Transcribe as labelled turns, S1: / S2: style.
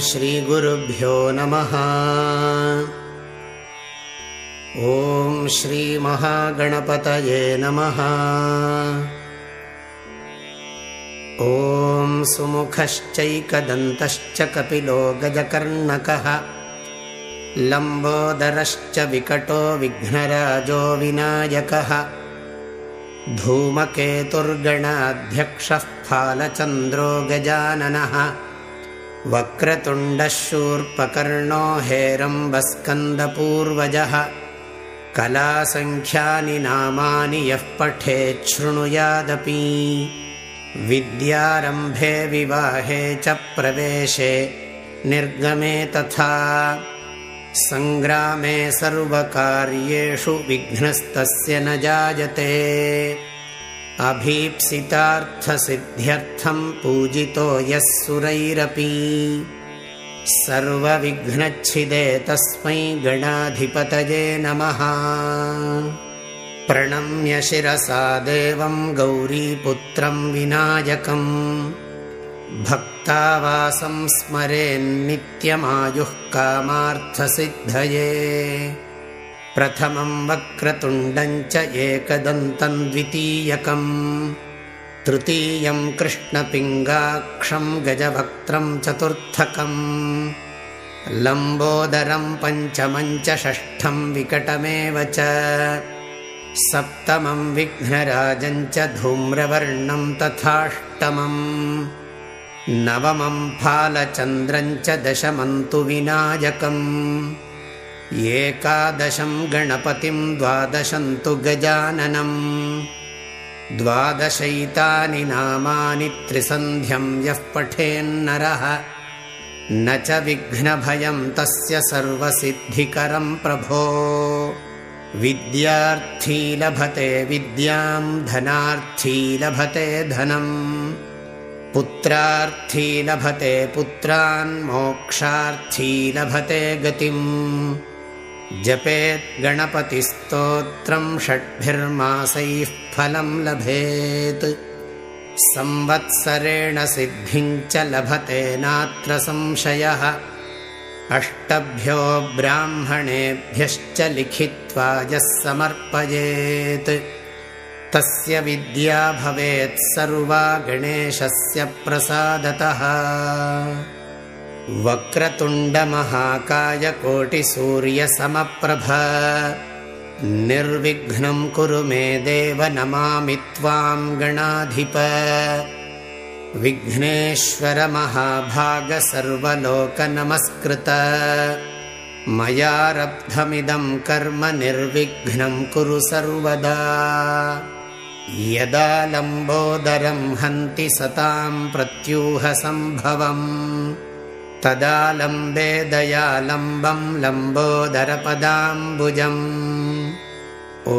S1: श्रीगुरुभ्यो नमः। ॐ श्रीमहागणपतये नमः। ॐ सुमुखश्चैकदन्तश्च कपिलो गजकर्णकः। लम्बोदरश्च विकटो विघ्नराजो विनायकः। धूमकेतुर्गणाध्यक्षः फालचन्द्रो गजाननः वक्रतुण्डः शूर्पकर्णो हेरम्बस्कन्दपूर्वजः। कलासङ्ख्यानि नामानि यः पठेच्छृणुयादपि विद्यारम्भे विवाहे च प्रवेशे निर्गमे तथा। सङ्ग्रामे सर्वकार्येषु विघ्नस्तस्य न जायते अभीप्सितार्थसिद्ध्यर्थम् पूजितो यः सुरैरपि। सर्वविघ्नच्छिदे तस्मै गणाधिपतये नमः। प्रणम्य शिरसा देवम् गौरीपुत्रम् विनायकम् भक्तावासं स्मरेन्नित्यमायुः कामार्थसिद्धये प्रथमं वक्रतुण्डम् च एकदन्तम् द्वितीयकम् तृतीयं कृष्णपिङ्गाक्षम् गजवक्त्रम् चतुर्थकम् लम्बोदरम् पञ्चमम् च षष्ठम् विकटमेव च सप्तमम् विघ्नराजम् च धूम्रवर्णम् तथाष्टमम् नवमम् फालचन्द्रम् च दशमन्तु विनायकम् एकादशम् गणपतिम् द्वादशन्तु गजाननम् द्वादशैतानि नामानि त्रिसन्ध्यम् यः पठेन्नरः न च विघ्नभयम् तस्य सर्वसिद्धिकरम् प्रभो। विद्यार्थी लभते विद्याम् धनार्थी लभते धनम् पुत्रार्थी लभते पुत्रान् मोक्षार्थी लभते गतिम् जपेत् गणपतिस्तोत्रम् षड्भिर्मासैः फलम् लभेत्। संवत्सरेण सिद्धिम् च लभते नात्र संशयः। अष्टभ्यो ब्राह्मणेभ्यश्च लिखित्वा यः समर्पयेत्। तस्य विद्या भवेत् सर्वा गणेशस्य प्रसादतः वक्रतुण्डमहाकायकोटिसूर्यसमप्रभ। निर्विघ्नं कुरु मे देव नमामि त्वाम् गणाधिप। विघ्नेश्वरमहाभागसर्वलोकनमस्कृत मयारब्धमिदं कर्म निर्विघ्नं कुरु सर्वदा। यदा लम्बोदरं हन्ति सतां प्रत्यूहसम्भवम् तदा लम्बे दयालम्बं लम्बोदरपदाम्बुजम्। ओ